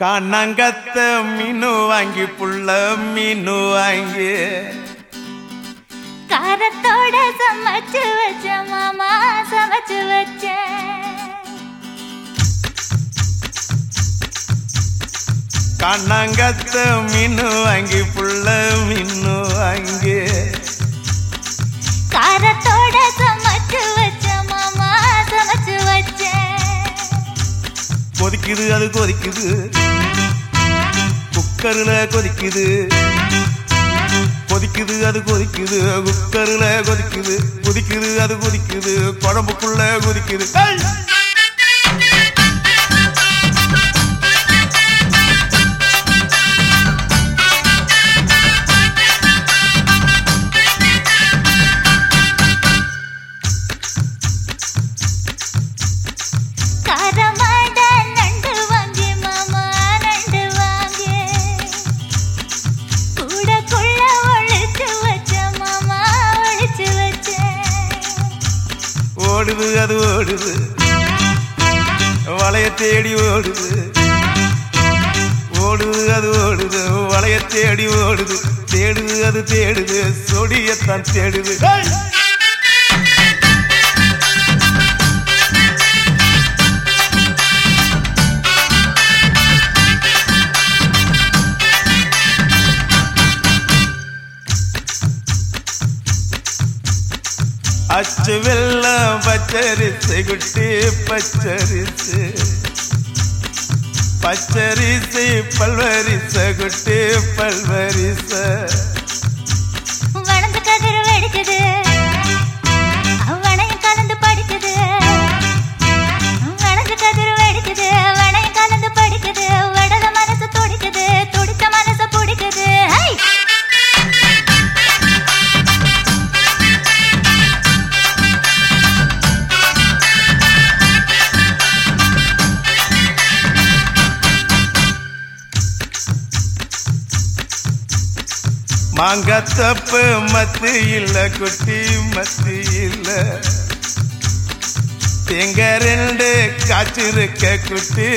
கண்ணங்கத்த மீனு வாங்கி புள்ள மீனு வாங்கி காரத்தோட சமைச்சு வச்ச மாமா சமைச்சு வச்ச கண்ணங்கத்த மீனு வாங்கி புள்ள மீனு வாங்கி கொதிக்குது அது கொதிக்குது. குக்கரில் கொதிக்குது. கொதிக்குது அது கொதிக்குது. குக்கரில் கொதிக்குது. கொதிக்குது அது கொதிக்குது. குழம்புக்குள்ள கொதிக்குது. ஓடுது அது ஓடுது. வளைய தேடி ஓடுது. ஓடுது அது ஓடுது. வளைய தேடி ஓடுது. தேடுது அது தேடுது. சொடியத்தான் தேடுது. அச்சு வெள்ளம் பச்சரிசு குட்டி பச்சரிசு. பச்சரிசு பல்வரிச குட்டி பல்வரிச. மாங்கத்தப்பு மத்து இல்ல குட்டி மத்து இல்ல தேங்க ரெண்டு காய்ச்சிருக்க குட்டி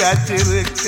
காய்ச்சிருக்க.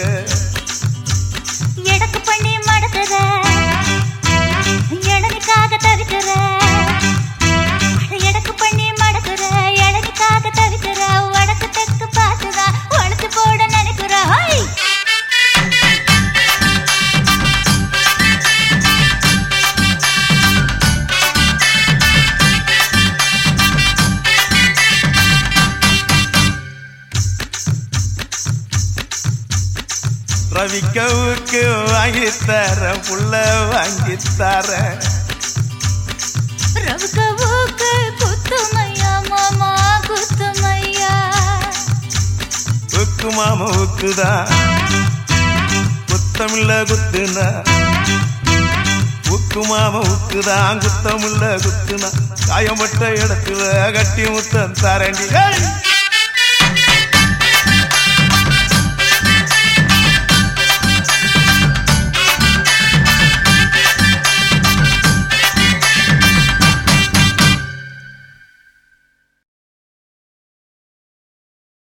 ரவிக்கவுக்கு வாங்கி தர புள்ள வாங்கி தர. ரவுக்கு ஊக்கு குத்துமையா மாமா குத்துமையா? உக்கு மாம உக்குதான் குத்தமில்ல குத்துனா. உக்கு மாம உக்குதான் குத்தமில்ல குத்துனா. காயம்பட்ட இடத்துல கட்டி முத்தம் தரண்டி!